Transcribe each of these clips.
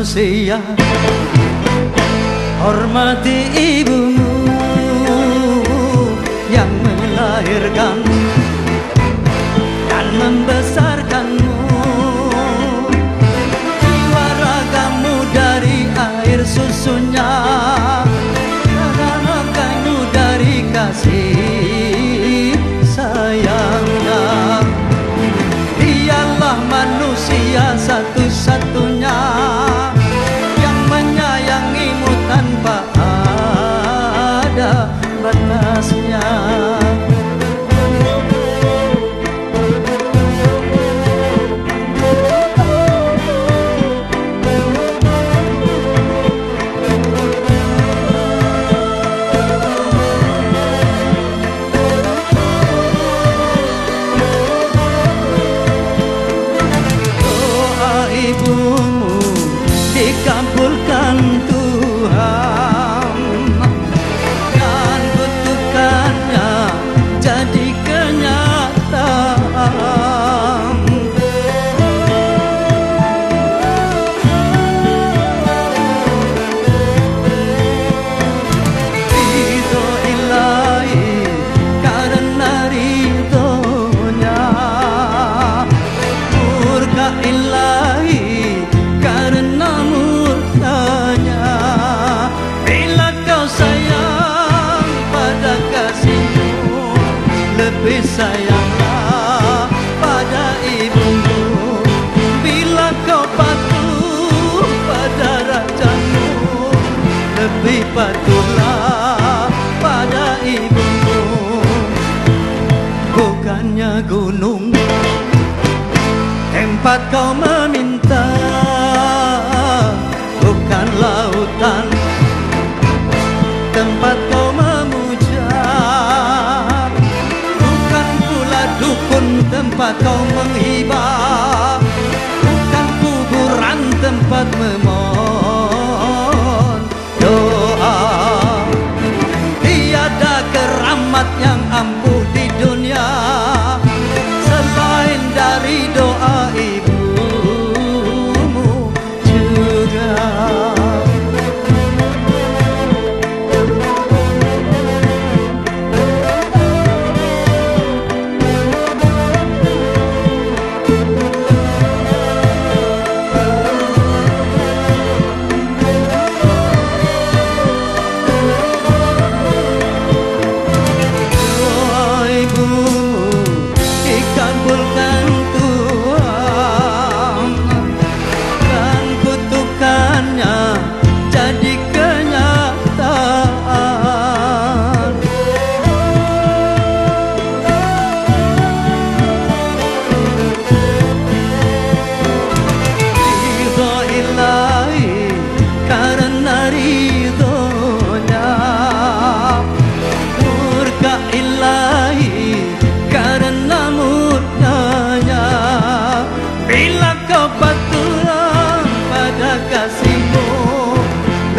manusia. Hormati ibumu Yang melahirkan Dan membesarkanmu. Jiwa ragamu dari air susunya والناس يا Sayanglah pada ibumu. Bila kau patuh pada rajamu Lebih patuhlah pada ibumu. Bukannya gunung Tempat kau Tempat kau menghibah Bukan kuburan Tempat memohon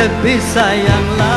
Lebih sayanglah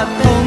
batom